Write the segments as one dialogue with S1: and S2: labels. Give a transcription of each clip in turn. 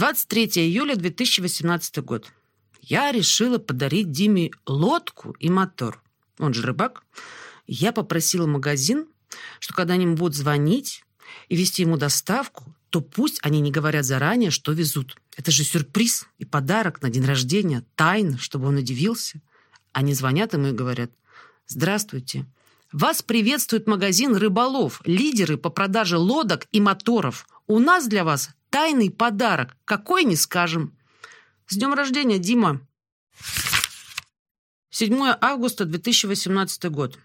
S1: 23 июля 2018 год. Я решила подарить Диме лодку и мотор. Он же рыбак. Я попросила магазин, что когда они будут звонить и вести ему доставку, то пусть они не говорят заранее, что везут. Это же сюрприз и подарок на день рождения, тайна, чтобы он удивился. Они звонят ему и говорят, «Здравствуйте, вас приветствует магазин «Рыболов», лидеры по продаже лодок и моторов. У нас для вас тайный подарок, какой не скажем. С днем рождения, Дима! 7 августа 2018 год.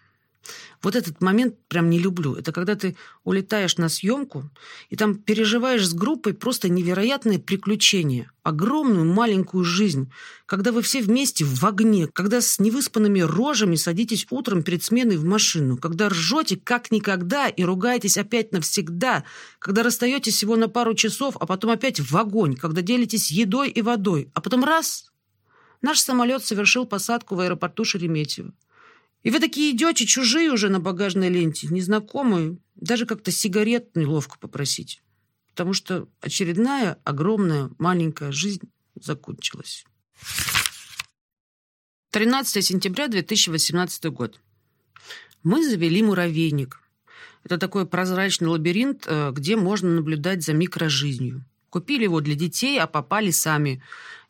S1: Вот этот момент прям не люблю. Это когда ты улетаешь на съемку, и там переживаешь с группой просто невероятные приключения. Огромную маленькую жизнь. Когда вы все вместе в огне, когда с невыспанными рожами садитесь утром перед сменой в машину, когда ржете как никогда и ругаетесь опять навсегда, когда расстаетесь всего на пару часов, а потом опять в огонь, когда делитесь едой и водой, а потом раз — Наш самолет совершил посадку в аэропорту Шереметьево. И вы такие идете, чужие уже на багажной ленте, незнакомые, даже как-то сигарет неловко попросить. Потому что очередная огромная маленькая жизнь закончилась. 13 сентября 2018 год. Мы завели муравейник. Это такой прозрачный лабиринт, э, где можно наблюдать за микрожизнью. Купили его для детей, а попали сами.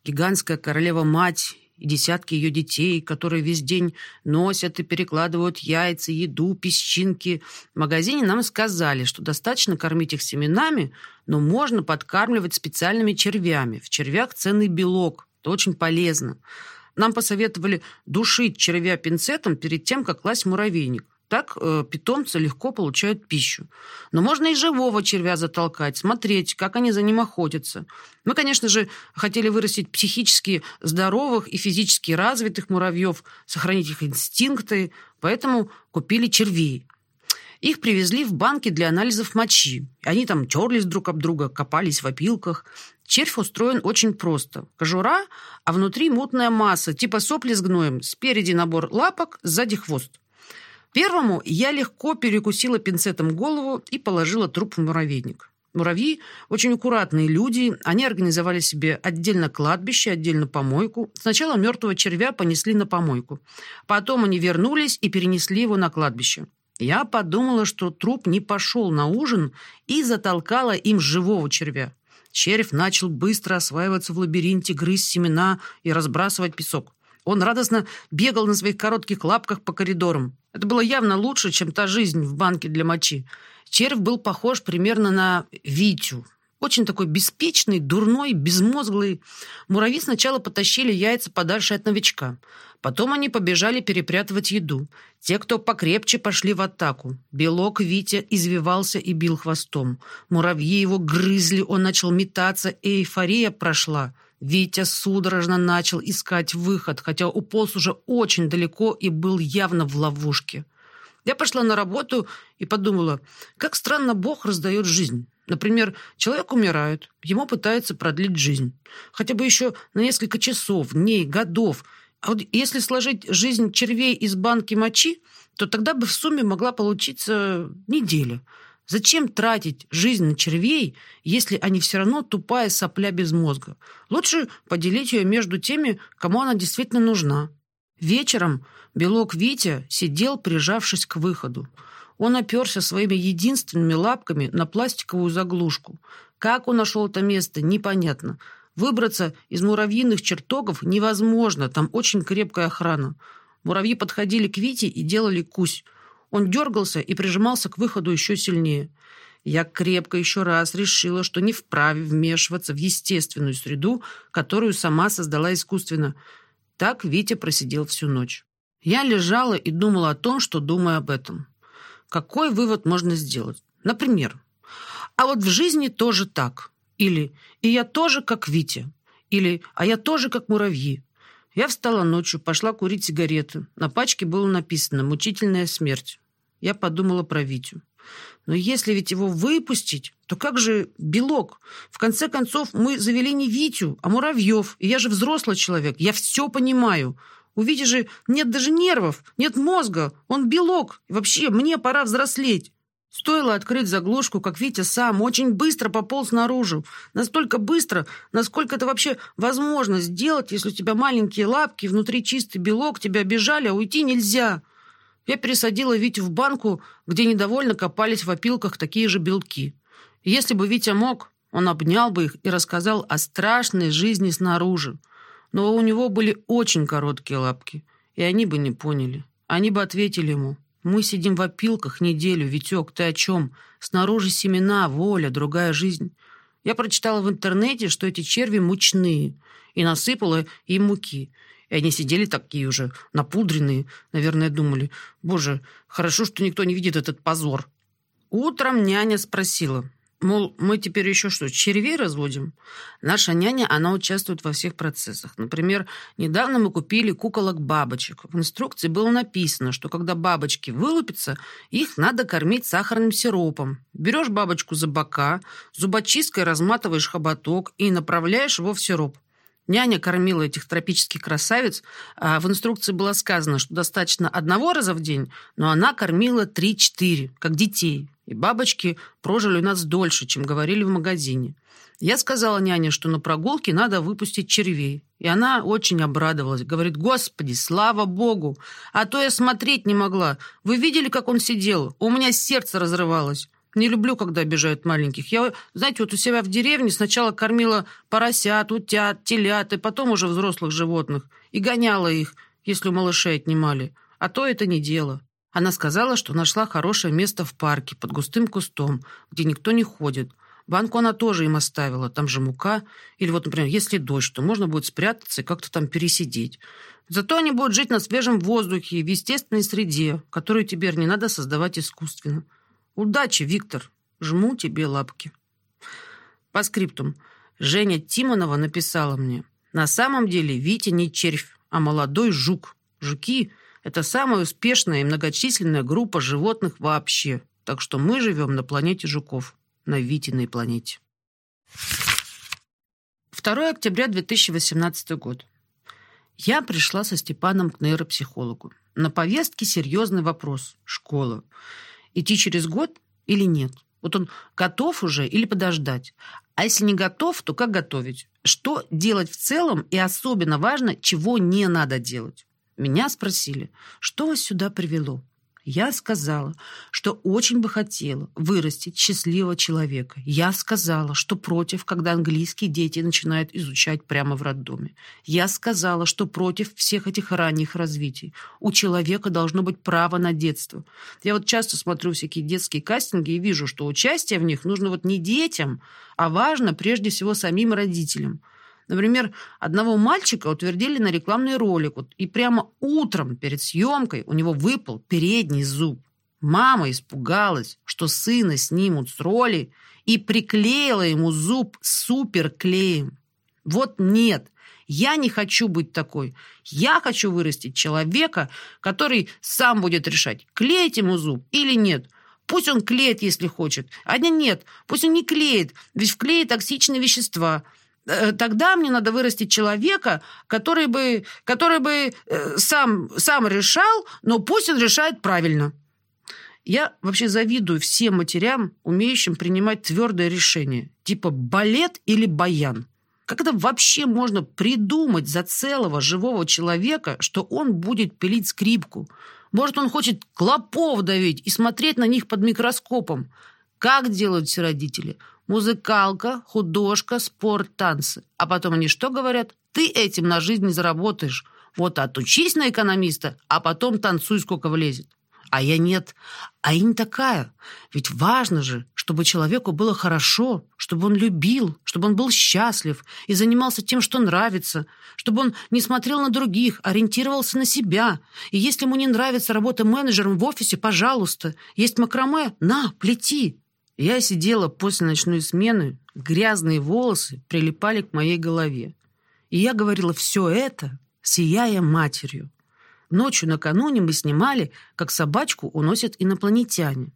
S1: Гигантская королева-мать и десятки ее детей, которые весь день носят и перекладывают яйца, еду, песчинки. В магазине нам сказали, что достаточно кормить их семенами, но можно подкармливать специальными червями. В червях ценный белок. Это очень полезно. Нам посоветовали душить червя пинцетом перед тем, как класть муравейник. Так э, питомцы легко получают пищу. Но можно и живого червя затолкать, смотреть, как они за ним охотятся. Мы, конечно же, хотели вырастить психически здоровых и физически развитых муравьев, сохранить их инстинкты, поэтому купили червей. Их привезли в банки для анализов мочи. Они там терлись друг об друга, копались в опилках. Червь устроен очень просто. Кожура, а внутри мутная масса, типа сопли с гноем. Спереди набор лапок, сзади хвост. Первому я легко перекусила пинцетом голову и положила труп в муравейник. Муравьи очень аккуратные люди. Они организовали себе отдельно кладбище, отдельно помойку. Сначала мертвого червя понесли на помойку. Потом они вернулись и перенесли его на кладбище. Я подумала, что труп не пошел на ужин и затолкала им живого червя. Червь начал быстро осваиваться в лабиринте, грызть семена и разбрасывать песок. Он радостно бегал на своих коротких лапках по коридорам. Это было явно лучше, чем та жизнь в банке для мочи. Червь был похож примерно на Витю. Очень такой беспечный, дурной, безмозглый. Муравьи сначала потащили яйца подальше от новичка. Потом они побежали перепрятывать еду. Те, кто покрепче, пошли в атаку. Белок Витя извивался и бил хвостом. Муравьи его грызли, он начал метаться, и эйфория прошла. Витя судорожно начал искать выход, хотя уполз уже очень далеко и был явно в ловушке. Я пошла на работу и подумала, как странно Бог раздает жизнь. Например, человек умирает, ему пытаются продлить жизнь. Хотя бы еще на несколько часов, дней, годов. А вот если сложить жизнь червей из банки мочи, то тогда бы в сумме могла получиться неделя – Зачем тратить жизнь на червей, если они все равно тупая сопля без мозга? Лучше поделить ее между теми, кому она действительно нужна. Вечером белок Витя сидел, прижавшись к выходу. Он оперся своими единственными лапками на пластиковую заглушку. Как он нашел это место, непонятно. Выбраться из муравьиных чертогов невозможно, там очень крепкая охрана. Муравьи подходили к Вите и делали кусь. Он дергался и прижимался к выходу еще сильнее. Я крепко еще раз решила, что не вправе вмешиваться в естественную среду, которую сама создала искусственно. Так Витя просидел всю ночь. Я лежала и думала о том, что думаю об этом. Какой вывод можно сделать? Например, а вот в жизни тоже так. Или «и я тоже как Витя». Или «а я тоже как муравьи». Я встала ночью, пошла курить сигареты. На пачке было написано «Мучительная смерть». Я подумала про Витю. Но если ведь его выпустить, то как же белок? В конце концов, мы завели не Витю, а муравьев. И я же взрослый человек, я все понимаю. У Вити же нет даже нервов, нет мозга, он белок. И вообще, мне пора взрослеть. Стоило открыть заглушку, как Витя сам очень быстро пополз наружу. Настолько быстро, насколько это вообще возможно сделать, если у тебя маленькие лапки, внутри чистый белок, тебя обижали, а уйти нельзя. Я пересадила Витю в банку, где недовольно копались в опилках такие же белки. Если бы Витя мог, он обнял бы их и рассказал о страшной жизни снаружи. Но у него были очень короткие лапки, и они бы не поняли. Они бы ответили ему, «Мы сидим в опилках неделю, Витек, ты о чем? Снаружи семена, воля, другая жизнь». Я прочитала в интернете, что эти черви мучные, и насыпала им муки. И они сидели такие уже, напудренные, наверное, думали, «Боже, хорошо, что никто не видит этот позор». Утром няня спросила, Мол, мы теперь еще что, червей разводим? Наша няня, она участвует во всех процессах. Например, недавно мы купили куколок-бабочек. В инструкции было написано, что когда бабочки вылупятся, их надо кормить сахарным сиропом. Берешь бабочку за бока, зубочисткой разматываешь хоботок и направляешь его в сироп. Няня кормила этих тропических красавиц, а в инструкции было сказано, что достаточно одного раза в день, но она кормила 3-4, как детей. И бабочки прожили у нас дольше, чем говорили в магазине. Я сказала няне, что на прогулке надо выпустить червей. И она очень обрадовалась. Говорит, господи, слава богу. А то я смотреть не могла. Вы видели, как он сидел? У меня сердце разрывалось. Не люблю, когда обижают маленьких. Я, знаете, вот у себя в деревне сначала кормила поросят, утят, телят, и потом уже взрослых животных. И гоняла их, если у малышей отнимали. А то это не дело. Она сказала, что нашла хорошее место в парке под густым кустом, где никто не ходит. Банку она тоже им оставила, там же мука. Или вот, например, если дождь, то можно будет спрятаться и как-то там пересидеть. Зато они будут жить на свежем воздухе в естественной среде, которую теперь не надо создавать искусственно. Удачи, Виктор. Жму тебе лапки. По скриптум. Женя Тимонова написала мне. На самом деле Витя не червь, а молодой жук. Жуки – это самая успешная и многочисленная группа животных вообще. Так что мы живем на планете жуков. На Витиной планете. 2 октября 2018 год. Я пришла со Степаном к нейропсихологу. На повестке серьезный вопрос. Школа. Идти через год или нет? Вот он готов уже или подождать? А если не готов, то как готовить? Что делать в целом и особенно важно, чего не надо делать? Меня спросили, что вас сюда привело? Я сказала, что очень бы хотела вырастить счастливого человека. Я сказала, что против, когда английские дети начинают изучать прямо в роддоме. Я сказала, что против всех этих ранних развитий. У человека должно быть право на детство. Я вот часто смотрю всякие детские кастинги и вижу, что участие в них нужно вот не детям, а важно прежде всего самим родителям. Например, одного мальчика утвердили на рекламный ролик, и прямо утром перед съемкой у него выпал передний зуб. Мама испугалась, что сына снимут с роли, и приклеила ему зуб суперклеем. Вот нет, я не хочу быть такой. Я хочу вырастить человека, который сам будет решать, клеить ему зуб или нет. Пусть он клеит, если хочет. А нет, пусть он не клеит, ведь в клее токсичные вещества – тогда мне надо вырастить человека, который бы, который бы э, сам, сам решал, но пусть он решает правильно. Я вообще завидую всем матерям, умеющим принимать твердое решение, типа балет или баян. Как это вообще можно придумать за целого живого человека, что он будет пилить скрипку? Может, он хочет клопов давить и смотреть на них под микроскопом? Как делают все родители? Музыкалка, художка, спорт, танцы. А потом они что говорят? Ты этим на жизнь не заработаешь. Вот отучись на экономиста, а потом танцуй, сколько влезет. А я нет. А я не такая. Ведь важно же, чтобы человеку было хорошо, чтобы он любил, чтобы он был счастлив и занимался тем, что нравится, чтобы он не смотрел на других, ориентировался на себя. И если ему не нравится работа менеджером в офисе, пожалуйста, есть макраме, на, плети. Я сидела после ночной смены, грязные волосы прилипали к моей голове. И я говорила все это, сияя матерью. Ночью накануне мы снимали, как собачку уносят инопланетяне.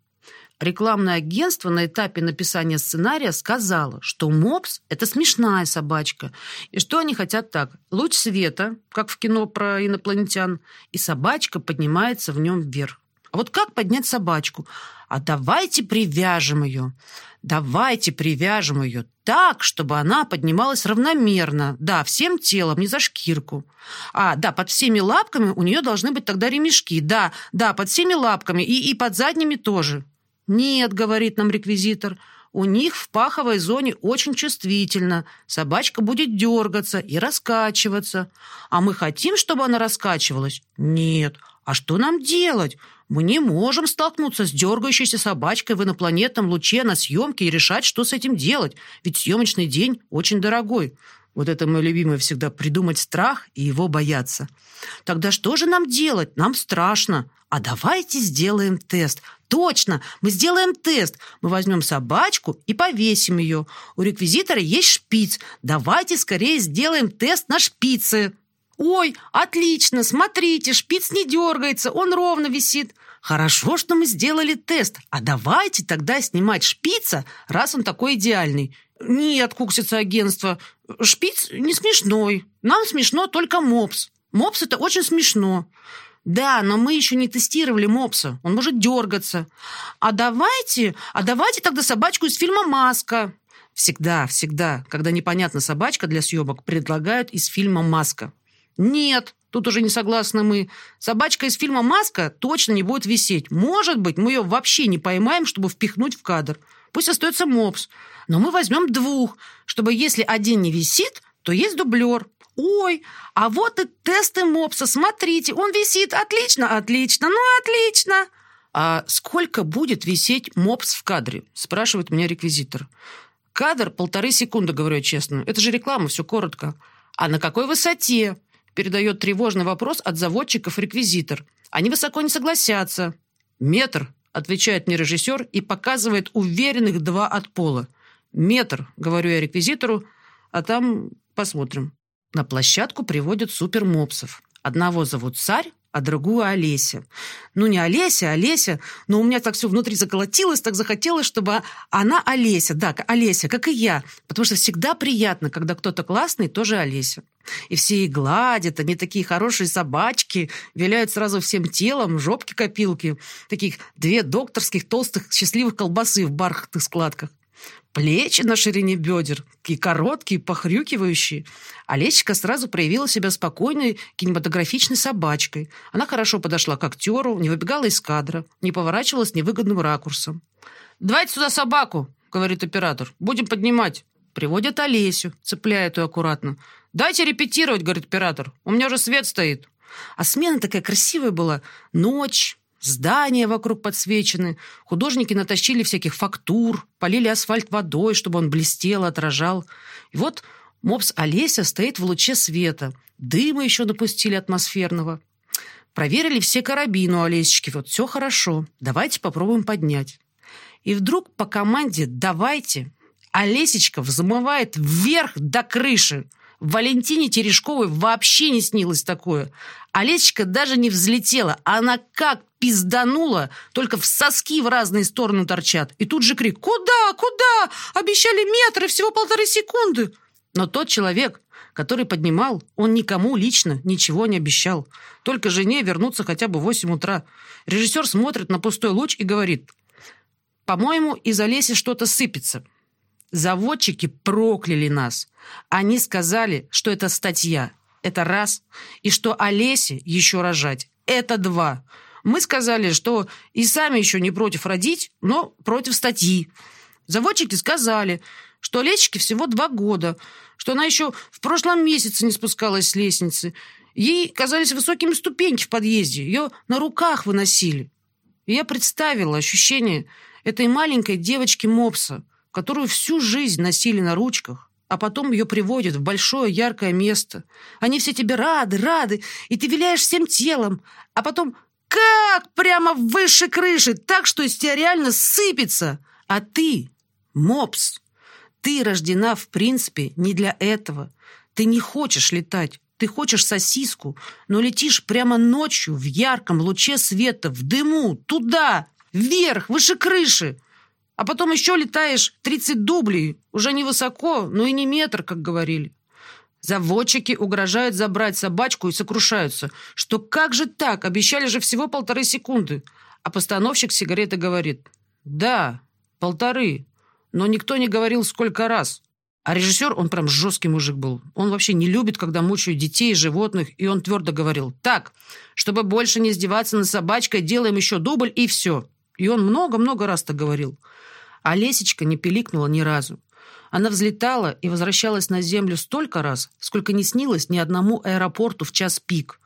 S1: Рекламное агентство на этапе написания сценария сказало, что мопс – это смешная собачка, и что они хотят так – луч света, как в кино про инопланетян, и собачка поднимается в нем вверх. А вот как поднять собачку? А давайте привяжем ее. Давайте привяжем ее так, чтобы она поднималась равномерно. Да, всем телом, не за шкирку. А, да, под всеми лапками у нее должны быть тогда ремешки. Да, да, под всеми лапками и, и под задними тоже. Нет, говорит нам реквизитор, у них в паховой зоне очень чувствительно. Собачка будет дергаться и раскачиваться. А мы хотим, чтобы она раскачивалась? Нет. А что нам делать? Мы не можем столкнуться с дергающейся собачкой в инопланетном луче на съемке и решать, что с этим делать. Ведь съемочный день очень дорогой. Вот это мое любимое всегда – придумать страх и его бояться. Тогда что же нам делать? Нам страшно. А давайте сделаем тест. Точно, мы сделаем тест. Мы возьмем собачку и повесим ее. У реквизитора есть шпиц. Давайте скорее сделаем тест на шпице. «Ой, отлично! Смотрите, шпиц не дергается, он ровно висит. Хорошо, что мы сделали тест. А давайте тогда снимать шпица, раз он такой идеальный». «Нет, куксится агентство, шпиц не смешной. Нам смешно только мопс. Мопс – это очень смешно». Да, но мы еще не тестировали мопса. Он может дергаться. А давайте, а давайте тогда собачку из фильма «Маска». Всегда, всегда, когда непонятна собачка для съемок, предлагают из фильма «Маска». Нет, тут уже не согласны мы. Собачка из фильма «Маска» точно не будет висеть. Может быть, мы ее вообще не поймаем, чтобы впихнуть в кадр. Пусть остается мопс. Но мы возьмем двух, чтобы если один не висит, то есть дублер. Ой, а вот и тесты мопса. Смотрите, он висит. Отлично, отлично, ну отлично. А сколько будет висеть мопс в кадре? Спрашивает меня реквизитор. Кадр полторы секунды, говорю я честно. Это же реклама, все коротко. А на какой высоте? Передает тревожный вопрос от заводчиков реквизитор. Они высоко не согласятся. «Метр», — отвечает мне режиссер и показывает уверенных два от пола. «Метр», — говорю я реквизитору, а там посмотрим. На площадку приводят супермопсов. Одного зовут Царь, а другую Олеся. Ну, не Олеся, а Олеся, но у меня так все внутри заколотилось, так захотелось, чтобы она Олеся, да, Олеся, как и я, потому что всегда приятно, когда кто-то классный, тоже Олеся. И все их гладят, они такие хорошие собачки, виляют сразу всем телом, жопки-копилки, таких две докторских толстых счастливых колбасы в бархатных складках. Плечи на ширине бедер, такие короткие, похрюкивающие. Олесечка сразу проявила себя спокойной, кинематографичной собачкой. Она хорошо подошла к актеру, не выбегала из кадра, не поворачивалась невыгодным ракурсом. «Давайте сюда собаку», — говорит оператор. «Будем поднимать». Приводят Олесю, цепляет ее аккуратно. «Дайте репетировать», — говорит оператор. «У меня уже свет стоит». А смена такая красивая была. Ночь, Здания вокруг подсвечены, художники натащили всяких фактур, полили асфальт водой, чтобы он блестел, отражал. И вот мопс Олеся стоит в луче света, дыма еще допустили атмосферного. Проверили все карабины у Олесечки, вот все хорошо, давайте попробуем поднять. И вдруг по команде «давайте» Олесечка взмывает вверх до крыши. Валентине Терешковой вообще не снилось такое. Олесечка даже не взлетела. Она как пизданула, только в соски в разные стороны торчат. И тут же крик «Куда? Куда? Обещали метры, всего полторы секунды!» Но тот человек, который поднимал, он никому лично ничего не обещал. Только жене вернуться хотя бы в 8 утра. Режиссер смотрит на пустой луч и говорит «По-моему, из Олеси что-то сыпется». Заводчики прокляли нас. Они сказали, что это статья. Это раз. И что Олесе еще рожать. Это два. Мы сказали, что и сами еще не против родить, но против статьи. Заводчики сказали, что Олесечке всего два года, что она еще в прошлом месяце не спускалась с лестницы. Ей казались высокими ступеньки в подъезде. Ее на руках выносили. И я представила ощущение этой маленькой девочки Мопса – которую всю жизнь носили на ручках, а потом ее приводят в большое яркое место. Они все тебе рады, рады, и ты виляешь всем телом, а потом как прямо выше крыши, так что из тебя реально сыпется. А ты, мопс, ты рождена в принципе не для этого. Ты не хочешь летать, ты хочешь сосиску, но летишь прямо ночью в ярком луче света, в дыму, туда, вверх, выше крыши. А потом еще летаешь 30 дублей, уже не высоко, но и не метр, как говорили. Заводчики угрожают забрать собачку и сокрушаются, что как же так, обещали же всего полторы секунды. А постановщик сигареты говорит, да, полторы, но никто не говорил, сколько раз. А режиссер, он прям жесткий мужик был. Он вообще не любит, когда мучают детей, животных. И он твердо говорил, так, чтобы больше не издеваться над собачкой, делаем еще дубль и все. И он много-много раз так говорил. А Лесечка не пиликнула ни разу. Она взлетала и возвращалась на землю столько раз, сколько не снилось ни одному аэропорту в час пик.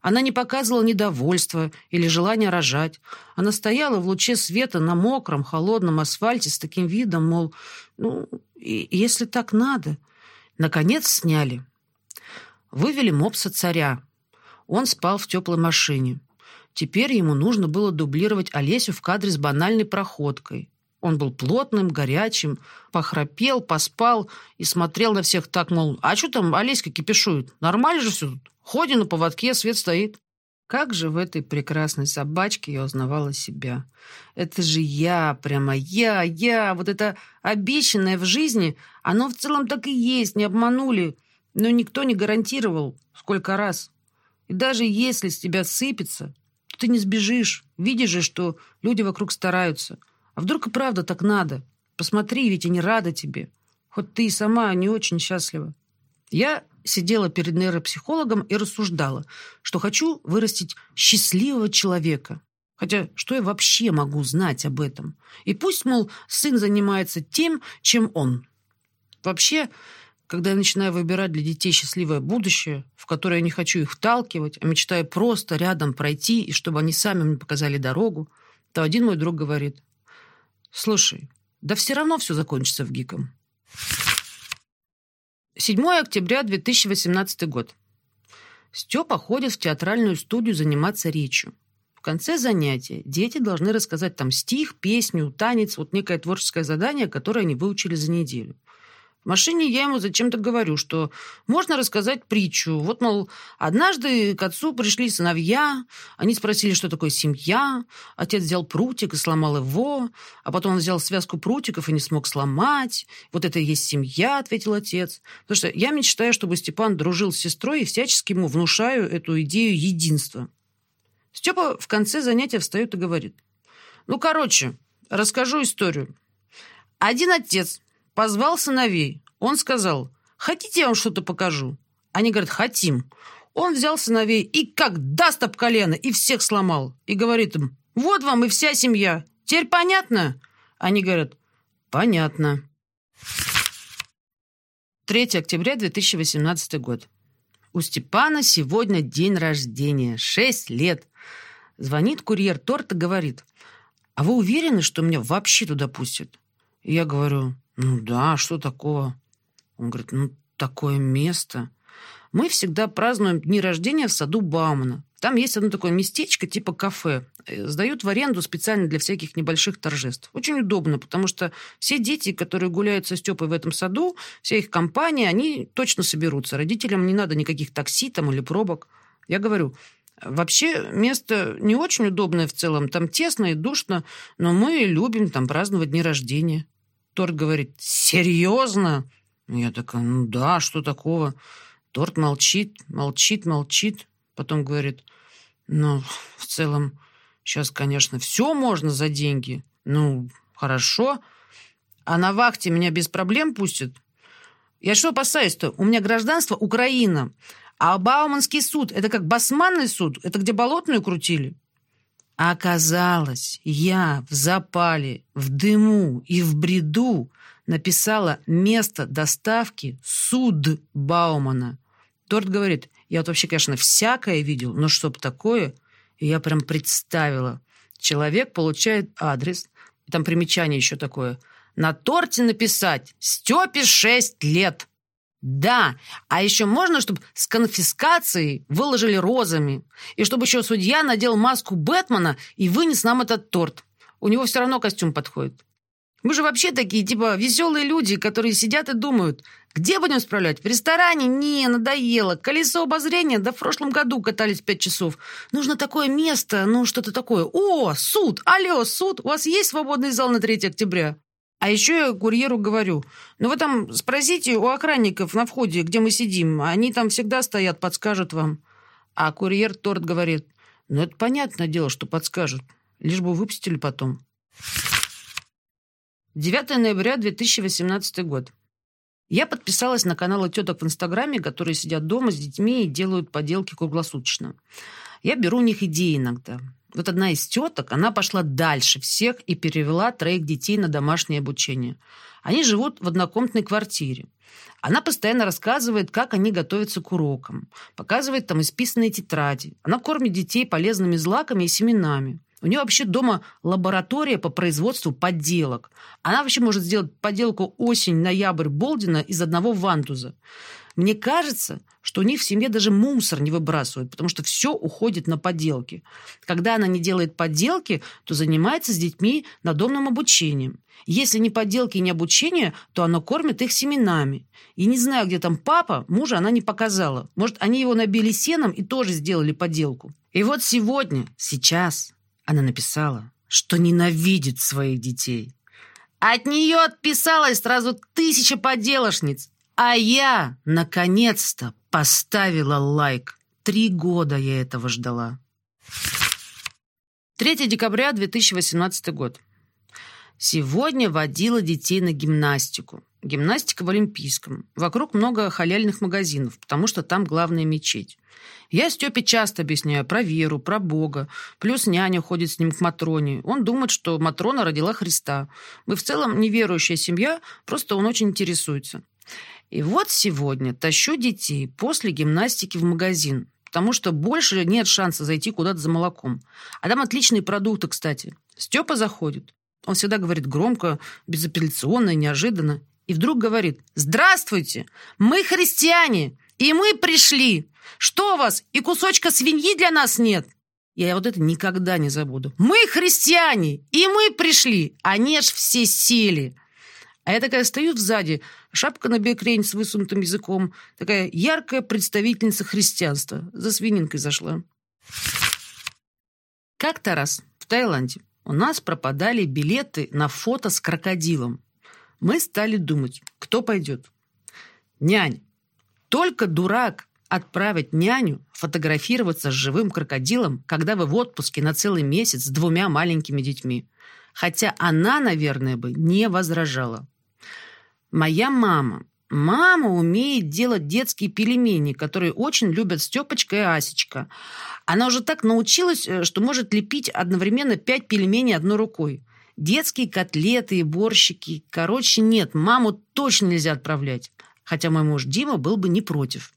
S1: Она не показывала недовольства или желания рожать. Она стояла в луче света на мокром, холодном асфальте с таким видом, мол, ну, и, если так надо. Наконец сняли. Вывели мопса царя. Он спал в теплой машине. Теперь ему нужно было дублировать Олесю в кадре с банальной проходкой. Он был плотным, горячим, похрапел, поспал и смотрел на всех так, мол, а что там Олеська кипишует? Нормально же все тут. Ходим на поводке, свет стоит. Как же в этой прекрасной собачке я узнавала себя. Это же я, прямо я, я. Вот это обещанное в жизни, оно в целом так и есть, не обманули. Но никто не гарантировал, сколько раз. И даже если с тебя сыпется, ты не сбежишь. Видишь же, что люди вокруг стараются. А вдруг и правда так надо? Посмотри, ведь они рады тебе. Хоть ты и сама не очень счастлива. Я сидела перед нейропсихологом и рассуждала, что хочу вырастить счастливого человека. Хотя что я вообще могу знать об этом? И пусть, мол, сын занимается тем, чем он. Вообще, когда я начинаю выбирать для детей счастливое будущее, в которое я не хочу их вталкивать, а мечтаю просто рядом пройти, и чтобы они сами мне показали дорогу, то один мой друг говорит, Слушай, да все равно все закончится в ГИКом. 7 октября 2018 год. Степа ходит в театральную студию заниматься речью. В конце занятия дети должны рассказать там стих, песню, танец, вот некое творческое задание, которое они выучили за неделю. В машине я ему зачем-то говорю, что можно рассказать притчу. Вот, мол, однажды к отцу пришли сыновья, они спросили, что такое семья. Отец взял прутик и сломал его, а потом он взял связку прутиков и не смог сломать. Вот это и есть семья, ответил отец. Потому что я мечтаю, чтобы Степан дружил с сестрой и всячески ему внушаю эту идею единства. Степа в конце занятия встает и говорит. Ну, короче, расскажу историю. Один отец Позвал сыновей. Он сказал, хотите, я вам что-то покажу? Они говорят, хотим. Он взял сыновей и как даст об колено, и всех сломал. И говорит им, вот вам и вся семья. Теперь понятно? Они говорят, понятно. 3 октября 2018 год. У Степана сегодня день рождения. Шесть лет. Звонит курьер торта говорит, а вы уверены, что меня вообще туда пустят? Я говорю, ну да, что такого? Он говорит, ну такое место. Мы всегда празднуем дни рождения в саду Баумана. Там есть одно такое местечко типа кафе. Э, сдают в аренду специально для всяких небольших торжеств. Очень удобно, потому что все дети, которые гуляют со Степой в этом саду, вся их компания, они точно соберутся. Родителям не надо никаких такси там или пробок. Я говорю, Вообще место не очень удобное в целом. Там тесно и душно, но мы любим там праздновать дни рождения. Торт говорит, серьезно? Я такая, ну да, что такого? Торт молчит, молчит, молчит. Потом говорит, ну, в целом, сейчас, конечно, все можно за деньги. Ну, хорошо. А на вахте меня без проблем пустят? Я что опасаюсь-то? У меня гражданство Украина. А Бауманский суд – это как басманный суд? Это где болотную крутили? А оказалось, я в запале, в дыму и в бреду написала место доставки суд Баумана. Торт говорит, я вот вообще, конечно, всякое видел, но чтоб такое, я прям представила. Человек получает адрес, там примечание еще такое. На торте написать «Степе 6 лет». Да, а еще можно, чтобы с конфискацией выложили розами. И чтобы еще судья надел маску Бэтмена и вынес нам этот торт. У него все равно костюм подходит. Мы же вообще такие, типа, веселые люди, которые сидят и думают, где будем справлять? В ресторане? Не, надоело. Колесо обозрения? Да в прошлом году катались пять часов. Нужно такое место, ну что-то такое. О, суд! Алло, суд! У вас есть свободный зал на 3 октября? А еще я курьеру говорю, ну вы там спросите у охранников на входе, где мы сидим, они там всегда стоят, подскажут вам. А курьер торт говорит, ну это понятное дело, что подскажут. лишь бы выпустили потом. 9 ноября 2018 год. Я подписалась на каналы теток в Инстаграме, которые сидят дома с детьми и делают поделки круглосуточно. Я беру у них идеи иногда. Вот одна из теток, она пошла дальше всех и перевела троих детей на домашнее обучение. Они живут в однокомнатной квартире. Она постоянно рассказывает, как они готовятся к урокам. Показывает там исписанные тетради. Она кормит детей полезными злаками и семенами. У нее вообще дома лаборатория по производству подделок. Она вообще может сделать подделку осень-ноябрь Болдина из одного вантуза. Мне кажется, что у них в семье даже мусор не выбрасывают, потому что все уходит на подделки. Когда она не делает подделки, то занимается с детьми надомным обучением. Если не подделки и не обучение, то она кормит их семенами. И не знаю, где там папа, мужа она не показала. Может, они его набили сеном и тоже сделали подделку. И вот сегодня, сейчас, она написала, что ненавидит своих детей. От нее отписалась сразу тысяча поделошниц. А я, наконец-то, поставила лайк. Три года я этого ждала. 3 декабря 2018 год. Сегодня водила детей на гимнастику. Гимнастика в Олимпийском. Вокруг много халяльных магазинов, потому что там главная мечеть. Я Степе часто объясняю про веру, про Бога. Плюс няня ходит с ним к Матроне. Он думает, что Матрона родила Христа. Мы в целом неверующая семья, просто он очень интересуется. И вот сегодня тащу детей после гимнастики в магазин, потому что больше нет шанса зайти куда-то за молоком. А там отличные продукты, кстати. Степа заходит. Он всегда говорит громко, безапелляционно, неожиданно. И вдруг говорит, «Здравствуйте! Мы христиане, и мы пришли! Что у вас, и кусочка свиньи для нас нет?» Я вот это никогда не забуду. «Мы христиане, и мы пришли, а не ж все сели!» А я такая стою сзади, шапка на бекрень с высунутым языком, такая яркая представительница христианства. За свининкой зашла. Как-то раз в Таиланде у нас пропадали билеты на фото с крокодилом. Мы стали думать, кто пойдет. Нянь. Только дурак отправить няню фотографироваться с живым крокодилом, когда вы в отпуске на целый месяц с двумя маленькими детьми. Хотя она, наверное, бы не возражала. Моя мама. Мама умеет делать детские пельмени, которые очень любят Степочка и Асечка. Она уже так научилась, э, что может лепить одновременно пять пельменей одной рукой. Детские котлеты и борщики. Короче, нет, маму точно нельзя отправлять. Хотя мой муж Дима был бы не против.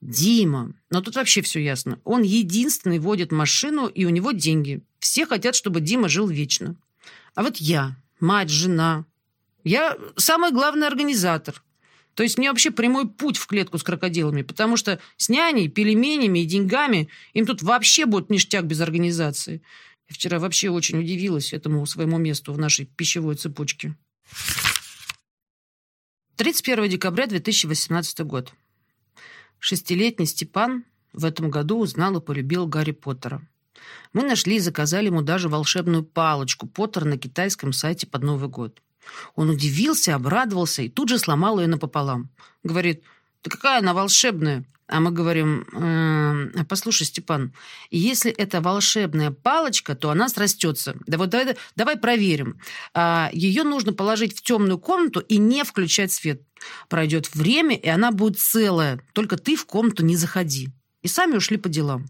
S1: Дима. Но тут вообще все ясно. Он единственный водит машину, и у него деньги. Все хотят, чтобы Дима жил вечно. А вот я, мать, жена. Я самый главный организатор. То есть мне вообще прямой путь в клетку с крокодилами, потому что с няней, пельменями и деньгами им тут вообще будет ништяк без организации. Я вчера вообще очень удивилась этому своему месту в нашей пищевой цепочке. 31 декабря 2018 год. Шестилетний Степан в этом году узнал и полюбил Гарри Поттера. Мы нашли и заказали ему даже волшебную палочку Поттер на китайском сайте под Новый год. Он удивился, обрадовался и тут же сломал ее напополам. Говорит, да какая она волшебная. А мы говорим, э, послушай, Степан, если это волшебная палочка, то она срастется. Да вот давай, давай проверим. А, ее нужно положить в темную комнату и не включать свет. Пройдет время, и она будет целая. Только ты в комнату не заходи. И сами ушли по делам.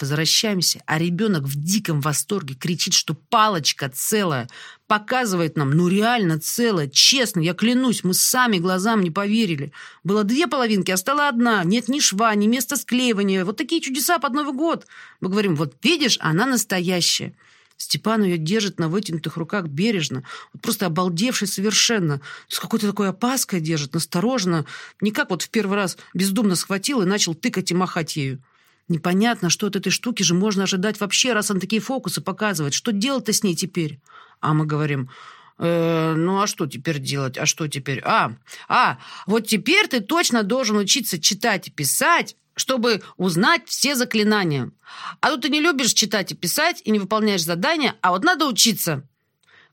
S1: Возвращаемся, а ребенок в диком восторге кричит, что палочка целая. Показывает нам, ну реально целая, честно, я клянусь, мы сами глазам не поверили. Было две половинки, а стала одна. Нет ни шва, ни места склеивания. Вот такие чудеса под Новый год. Мы говорим, вот видишь, она настоящая. Степан ее держит на вытянутых руках бережно, просто обалдевший совершенно. С какой-то такой опаской держит, настороженно. Не как вот в первый раз бездумно схватил и начал тыкать и махать ею. Непонятно, что от этой штуки же можно ожидать вообще, раз он такие фокусы показывает. Что делать-то с ней теперь? А мы говорим, э, ну а что теперь делать? А что теперь? А, а, вот теперь ты точно должен учиться читать и писать, чтобы узнать все заклинания. А тут ты не любишь читать и писать и не выполняешь задания, а вот надо учиться.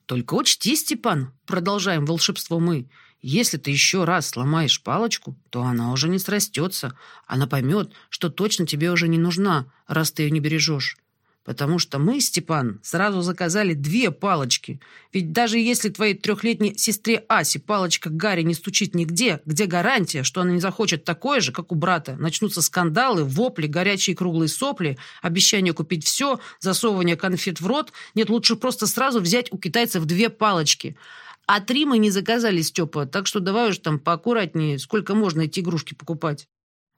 S1: Только учти, Степан, продолжаем волшебство мы, если ты еще раз сломаешь палочку, то она уже не срастется. Она поймет, что точно тебе уже не нужна, раз ты ее не бережешь. Потому что мы, Степан, сразу заказали две палочки. Ведь даже если твоей трехлетней сестре Асе палочка Гарри не стучит нигде, где гарантия, что она не захочет такое же, как у брата? Начнутся скандалы, вопли, горячие круглые сопли, обещание купить все, засовывание конфет в рот. Нет, лучше просто сразу взять у китайцев две палочки. А три мы не заказали, Степа, так что давай уж там поаккуратнее, сколько можно эти игрушки покупать.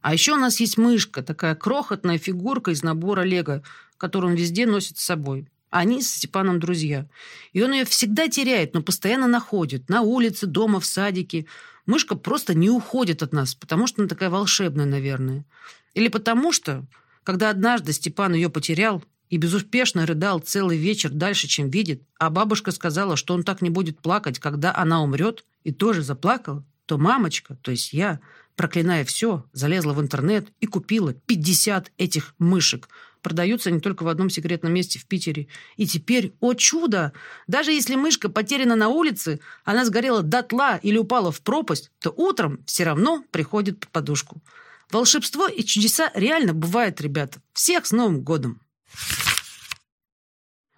S1: А еще у нас есть мышка, такая крохотная фигурка из набора Лего, которую он везде носит с собой. Они с Степаном друзья. И он ее всегда теряет, но постоянно находит. На улице, дома, в садике. Мышка просто не уходит от нас, потому что она такая волшебная, наверное. Или потому что, когда однажды Степан ее потерял и безуспешно рыдал целый вечер дальше, чем видит, а бабушка сказала, что он так не будет плакать, когда она умрет, и тоже заплакал, то мамочка, то есть я, проклиная все, залезла в интернет и купила 50 этих мышек. Продаются они только в одном секретном месте в Питере. И теперь, о чудо, даже если мышка потеряна на улице, она сгорела дотла или упала в пропасть, то утром все равно приходит под подушку. Волшебство и чудеса реально бывают, ребята. Всех с Новым годом!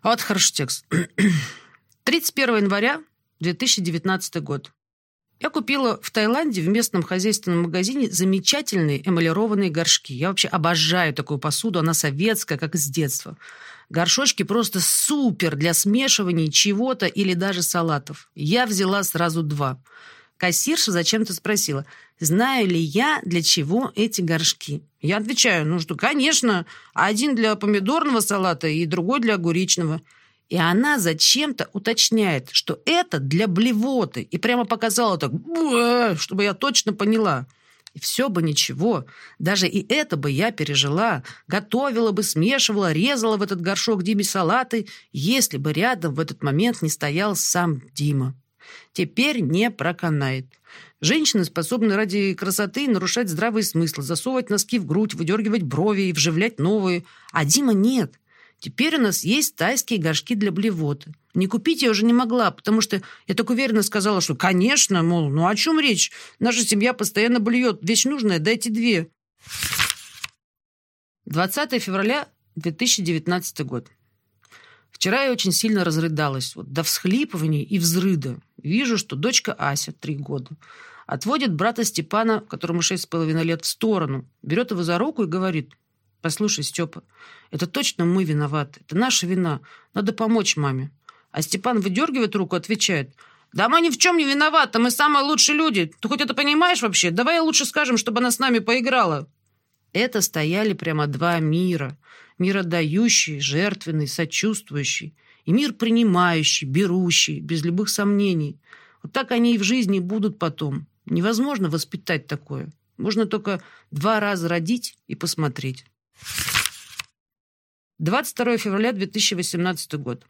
S1: Вот хороший текст. 31 января 2019 год. Я купила в Таиланде в местном хозяйственном магазине замечательные эмалированные горшки. Я вообще обожаю такую посуду, она советская, как из детства. Горшочки просто супер для смешивания чего-то или даже салатов. Я взяла сразу два. Кассирша зачем-то спросила, знаю ли я, для чего эти горшки. Я отвечаю, ну что, конечно, один для помидорного салата и другой для огуречного. И она зачем-то уточняет, что это для блевоты. И прямо показала так, чтобы я точно поняла. И все бы ничего. Даже и это бы я пережила. Готовила бы, смешивала, резала в этот горшок Диме салаты, если бы рядом в этот момент не стоял сам Дима. Теперь не проканает. Женщины способны ради красоты нарушать здравый смысл, засовывать носки в грудь, выдергивать брови и вживлять новые. А Дима нет. Теперь у нас есть тайские горшки для блевоты. Не купить я уже не могла, потому что я так уверенно сказала, что, конечно, мол, ну о чем речь? Наша семья постоянно блюет. Вещь нужная, дайте две. 20 февраля 2019 год. Вчера я очень сильно разрыдалась, вот, до всхлипываний и взрыда. Вижу, что дочка Ася, три года, отводит брата Степана, которому шесть с половиной лет, в сторону, берет его за руку и говорит, «Послушай, Степа, это точно мы виноваты, это наша вина, надо помочь маме». А Степан выдергивает руку, отвечает, «Да мы ни в чем не виноваты, мы самые лучшие люди. Ты хоть это понимаешь вообще? Давай лучше скажем, чтобы она с нами поиграла». Это стояли прямо два мира – мир отдающий, жертвенный, сочувствующий, и мир принимающий, берущий, без любых сомнений. Вот так они и в жизни будут потом. Невозможно воспитать такое. Можно только два раза родить и посмотреть. 22 февраля 2018 год.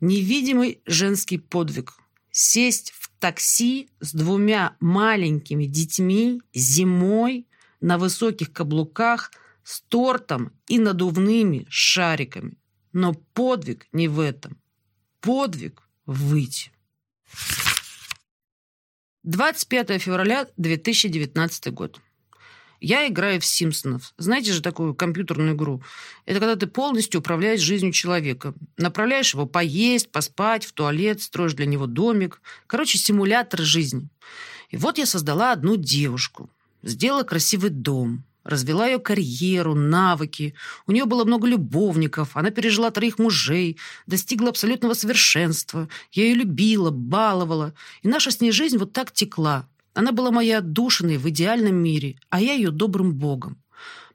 S1: Невидимый женский подвиг. Сесть в такси с двумя маленькими детьми зимой на высоких каблуках – с тортом и надувными шариками. Но подвиг не в этом. Подвиг – выйти. 25 февраля 2019 год. Я играю в Симпсонов. Знаете же такую компьютерную игру? Это когда ты полностью управляешь жизнью человека. Направляешь его поесть, поспать, в туалет, строишь для него домик. Короче, симулятор жизни. И вот я создала одну девушку. Сделала красивый дом развела ее карьеру, навыки. У нее было много любовников, она пережила троих мужей, достигла абсолютного совершенства. Я ее любила, баловала. И наша с ней жизнь вот так текла. Она была моей отдушиной в идеальном мире, а я ее добрым богом.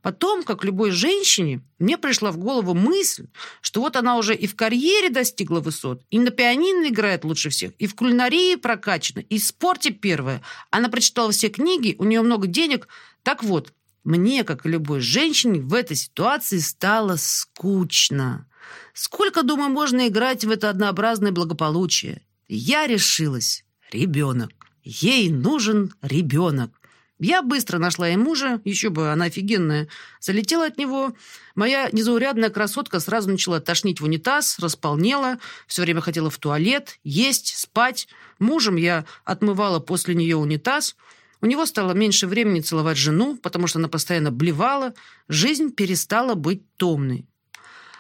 S1: Потом, как любой женщине, мне пришла в голову мысль, что вот она уже и в карьере достигла высот, и на пианино играет лучше всех, и в кулинарии прокачана, и в спорте первая. Она прочитала все книги, у нее много денег. Так вот, мне, как и любой женщине, в этой ситуации стало скучно. Сколько, думаю, можно играть в это однообразное благополучие? Я решилась. Ребенок. Ей нужен ребенок. Я быстро нашла ей мужа, еще бы, она офигенная. Залетела от него. Моя незаурядная красотка сразу начала тошнить в унитаз, располнела, все время хотела в туалет, есть, спать. Мужем я отмывала после нее унитаз – у него стало меньше времени целовать жену, потому что она постоянно блевала. Жизнь перестала быть томной.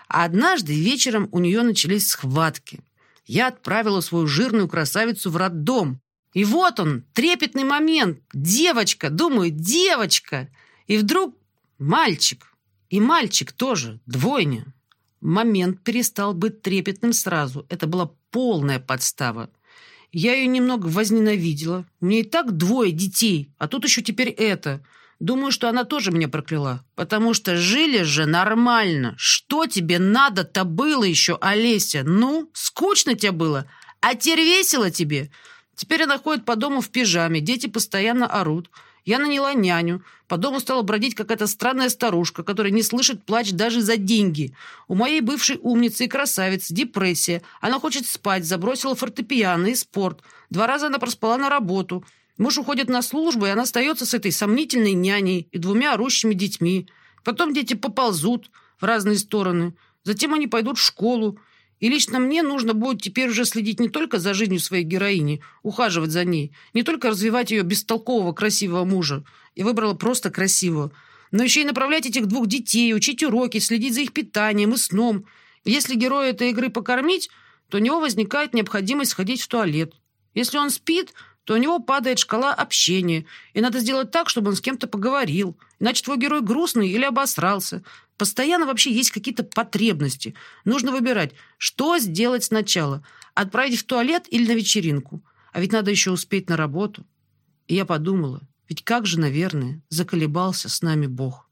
S1: А однажды вечером у нее начались схватки. Я отправила свою жирную красавицу в роддом. И вот он, трепетный момент. Девочка, думаю, девочка. И вдруг мальчик. И мальчик тоже, двойня. Момент перестал быть трепетным сразу. Это была полная подстава. Я ее немного возненавидела. У меня и так двое детей, а тут еще теперь это. Думаю, что она тоже меня прокляла. Потому что жили же нормально. Что тебе надо-то было еще, Олеся? Ну, скучно тебе было? А теперь весело тебе? Теперь она ходит по дому в пижаме, дети постоянно орут. Я наняла няню. По дому стала бродить какая-то странная старушка, которая не слышит плач даже за деньги. У моей бывшей умницы и красавицы депрессия. Она хочет спать, забросила фортепиано и спорт. Два раза она проспала на работу. Муж уходит на службу, и она остается с этой сомнительной няней и двумя орущими детьми. Потом дети поползут в разные стороны. Затем они пойдут в школу. И лично мне нужно будет теперь уже следить не только за жизнью своей героини, ухаживать за ней, не только развивать ее бестолкового красивого мужа, и выбрала просто красивого, но еще и направлять этих двух детей, учить уроки, следить за их питанием и сном. Если героя этой игры покормить, то у него возникает необходимость сходить в туалет. Если он спит, то у него падает шкала общения, и надо сделать так, чтобы он с кем-то поговорил. Иначе твой герой грустный или обосрался. Постоянно вообще есть какие-то потребности. Нужно выбирать, что сделать сначала. Отправить в туалет или на вечеринку. А ведь надо еще успеть на работу. И я подумала, ведь как же, наверное, заколебался с нами Бог.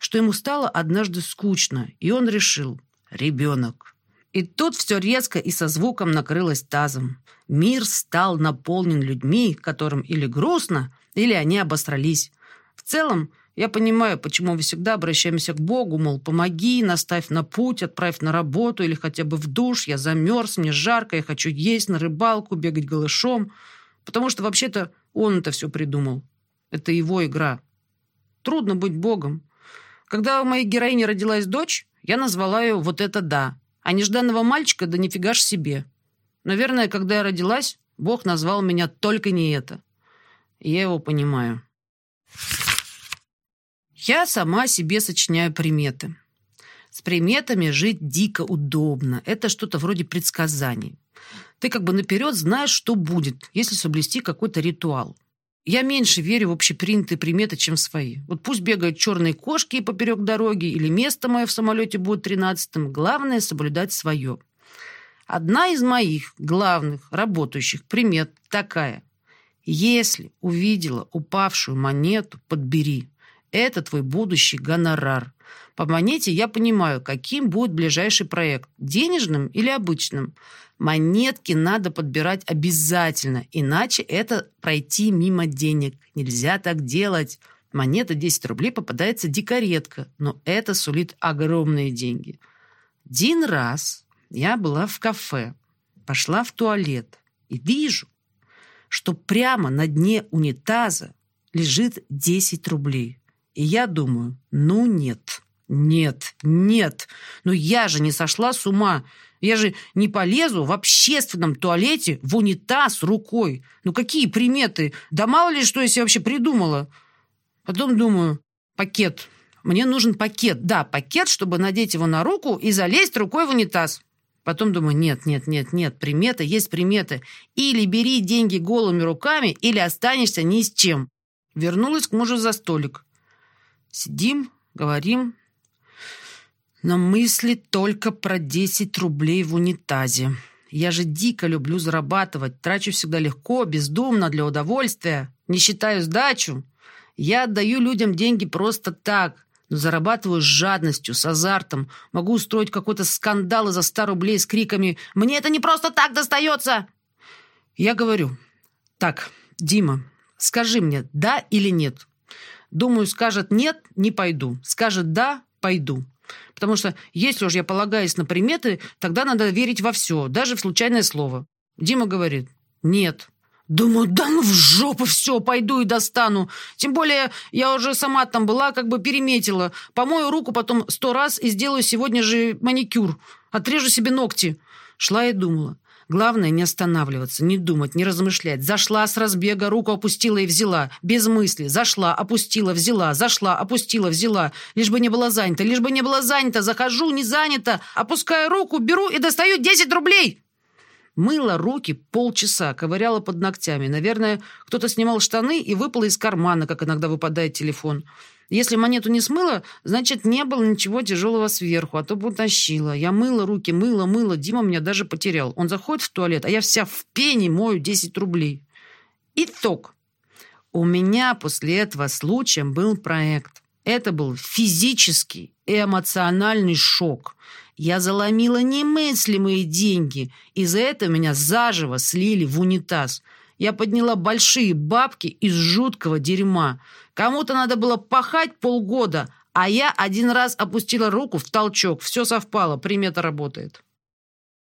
S1: Что ему стало однажды скучно, и он решил «ребенок». И тут все резко и со звуком накрылось тазом. Мир стал наполнен людьми, которым или грустно, или они обосрались. В целом, я понимаю, почему мы всегда обращаемся к Богу, мол, помоги, наставь на путь, отправь на работу или хотя бы в душ, я замерз, мне жарко, я хочу есть, на рыбалку, бегать голышом. Потому что вообще-то он это все придумал. Это его игра. Трудно быть Богом. Когда у моей героини родилась дочь, я назвала ее «Вот это да», а нежданного мальчика да нифига ж себе. Наверное, когда я родилась, Бог назвал меня только не это. Я его понимаю. Я сама себе сочиняю приметы. С приметами жить дико удобно. Это что-то вроде предсказаний. Ты как бы наперед знаешь, что будет, если соблюсти какой-то ритуал. Я меньше верю в общепринятые приметы, чем свои. Вот пусть бегают черные кошки поперек дороги, или место мое в самолете будет тринадцатым. Главное – соблюдать свое. Одна из моих главных работающих примет такая. Если увидела упавшую монету, подбери. Это твой будущий гонорар. По монете я понимаю, каким будет ближайший проект. Денежным или обычным. Монетки надо подбирать обязательно, иначе это пройти мимо денег. Нельзя так делать. Монета 10 рублей попадается дико редко, но это сулит огромные деньги. Один раз я была в кафе, пошла в туалет и вижу, что прямо на дне унитаза лежит 10 рублей. И я думаю, ну нет, нет, нет, ну я же не сошла с ума. Я же не полезу в общественном туалете в унитаз рукой. Ну какие приметы? Да мало ли, что я себе вообще придумала. Потом думаю, пакет. Мне нужен пакет. Да, пакет, чтобы надеть его на руку и залезть рукой в унитаз. Потом думаю, нет, нет, нет, нет, примета есть приметы. Или бери деньги голыми руками, или останешься ни с чем. Вернулась к мужу за столик. Сидим, говорим, но мысли только про 10 рублей в унитазе. Я же дико люблю зарабатывать, трачу всегда легко, бездумно, для удовольствия, не считаю сдачу. Я отдаю людям деньги просто так, но зарабатываю с жадностью, с азартом. Могу устроить какой-то скандал из-за 100 рублей с криками «Мне это не просто так достается!» Я говорю «Так, Дима, скажи мне, да или нет?» Думаю, скажет «нет» – не пойду. Скажет «да» – пойду. Потому что если уж я полагаюсь на приметы, тогда надо верить во все, даже в случайное слово. Дима говорит «нет». Думаю, да ну в жопу все, пойду и достану. Тем более я уже сама там была, как бы переметила. Помою руку потом сто раз и сделаю сегодня же маникюр. Отрежу себе ногти. Шла и думала. Главное не останавливаться, не думать, не размышлять. Зашла с разбега, руку опустила и взяла. Без мысли. Зашла, опустила, взяла. Зашла, опустила, взяла. Лишь бы не было занято, лишь бы не было занято. Захожу, не занято. Опускаю руку, беру и достаю 10 рублей. Мыла руки полчаса, ковыряла под ногтями. Наверное, кто-то снимал штаны и выпал из кармана, как иногда выпадает телефон. Если монету не смыла, значит, не было ничего тяжелого сверху, а то бы утащила. Я мыла руки, мыла, мыла. Дима меня даже потерял. Он заходит в туалет, а я вся в пене мою 10 рублей. Итог. У меня после этого случая был проект. Это был физический и эмоциональный шок. Я заломила немыслимые деньги, и за это меня заживо слили в унитаз. Я подняла большие бабки из жуткого дерьма. Кому-то надо было пахать полгода, а я один раз опустила руку в толчок. Все совпало, примета работает.